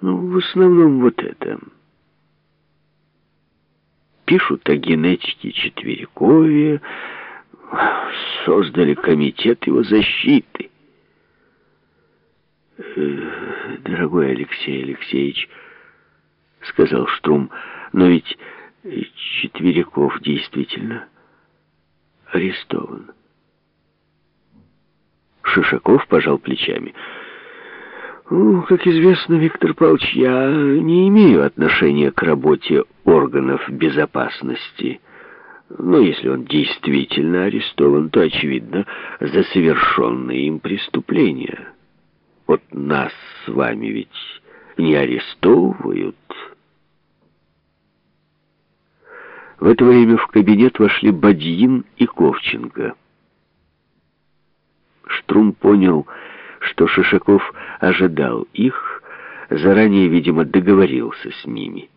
Ну, в основном вот это. Пишут о генетике четвериковья, создали комитет его защиты. Э, «Дорогой Алексей Алексеевич», — сказал Штрум, — «но ведь Четверяков действительно арестован». Шишаков пожал плечами. Ну, как известно, Виктор Павлович, я не имею отношения к работе органов безопасности. Но если он действительно арестован, то, очевидно, за совершенные им преступления. Вот нас с вами ведь не арестовывают. В это время в кабинет вошли Бадьин и Ковченко. Штрум понял, что Шишаков ожидал их, заранее, видимо, договорился с ними.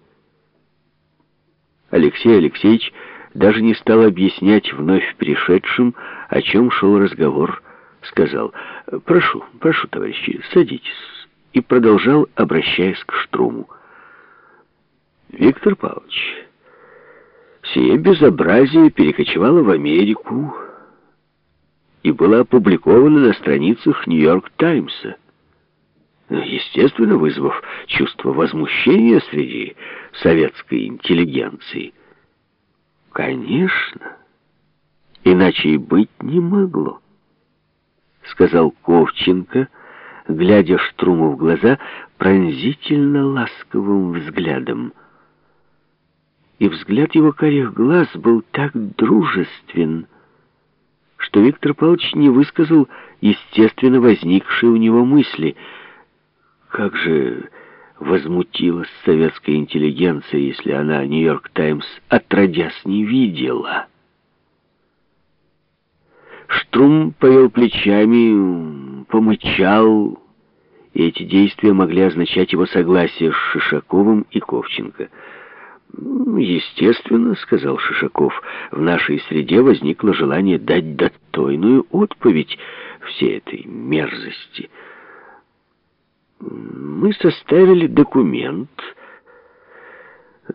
Алексей Алексеевич даже не стал объяснять вновь пришедшим, о чем шел разговор, сказал «Прошу, прошу, товарищи, садитесь», и продолжал, обращаясь к Штруму. «Виктор Павлович, сие безобразие перекочевало в Америку, и было опубликовано на страницах «Нью-Йорк Таймса», естественно, вызвав чувство возмущения среди советской интеллигенции. «Конечно, иначе и быть не могло», — сказал Ковченко, глядя Штруму в глаза пронзительно ласковым взглядом. И взгляд его карих глаз был так дружествен, что Виктор Павлович не высказал естественно возникшие у него мысли. Как же возмутилась советская интеллигенция, если она «Нью-Йорк Таймс» отродясь не видела? Штрум повел плечами, помычал, и эти действия могли означать его согласие с Шишаковым и Ковченко — «Естественно, — сказал Шишаков, — в нашей среде возникло желание дать достойную отповедь всей этой мерзости. Мы составили документ.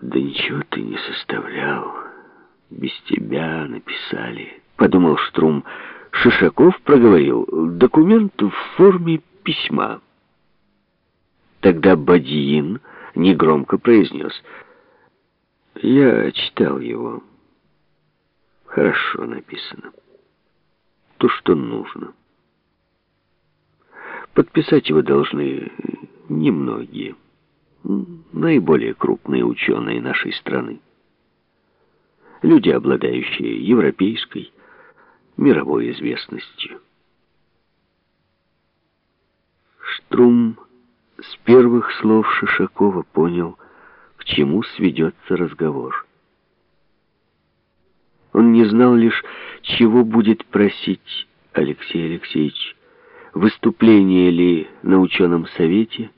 Да ничего ты не составлял. Без тебя написали, — подумал Штрум. Шишаков проговорил документ в форме письма. Тогда Бадьин негромко произнес — я читал его. Хорошо написано. То, что нужно. Подписать его должны немногие. Наиболее крупные ученые нашей страны. Люди, обладающие европейской, мировой известностью. Штрум с первых слов Шишакова понял, чему сведется разговор. Он не знал лишь, чего будет просить Алексей Алексеевич. Выступление ли на ученом совете,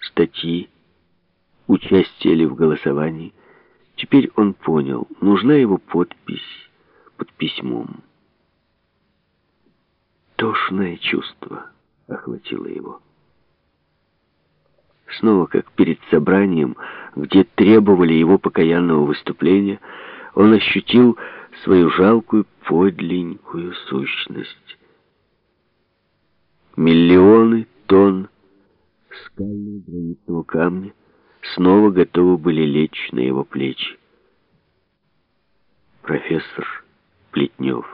статьи, участие ли в голосовании. Теперь он понял, нужна его подпись под письмом. Тошное чувство охватило его. Снова, как перед собранием, где требовали его покаянного выступления, он ощутил свою жалкую подленькую сущность. Миллионы тонн скального гранитного камня снова готовы были лечь на его плечи. Профессор Плетнев.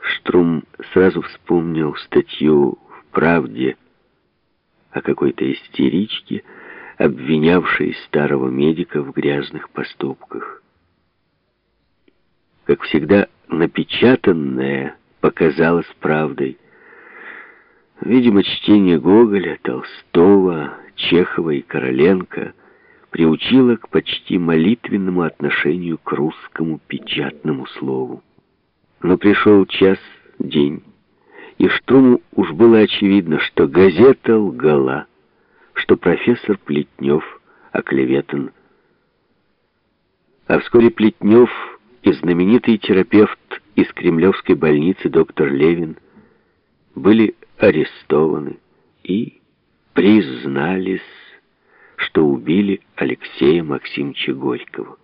Штрум сразу вспомнил статью в «Правде» о какой-то истеричке, обвинявшей старого медика в грязных поступках. Как всегда, напечатанное показалось правдой. Видимо, чтение Гоголя, Толстого, Чехова и Короленко приучило к почти молитвенному отношению к русскому печатному слову. Но пришел час, день, и Штруму уж было очевидно, что газета лгала, что профессор Плетнев оклеветан. А вскоре Плетнев и знаменитый терапевт из Кремлевской больницы доктор Левин были арестованы и признались, что убили Алексея Максимовича Горького.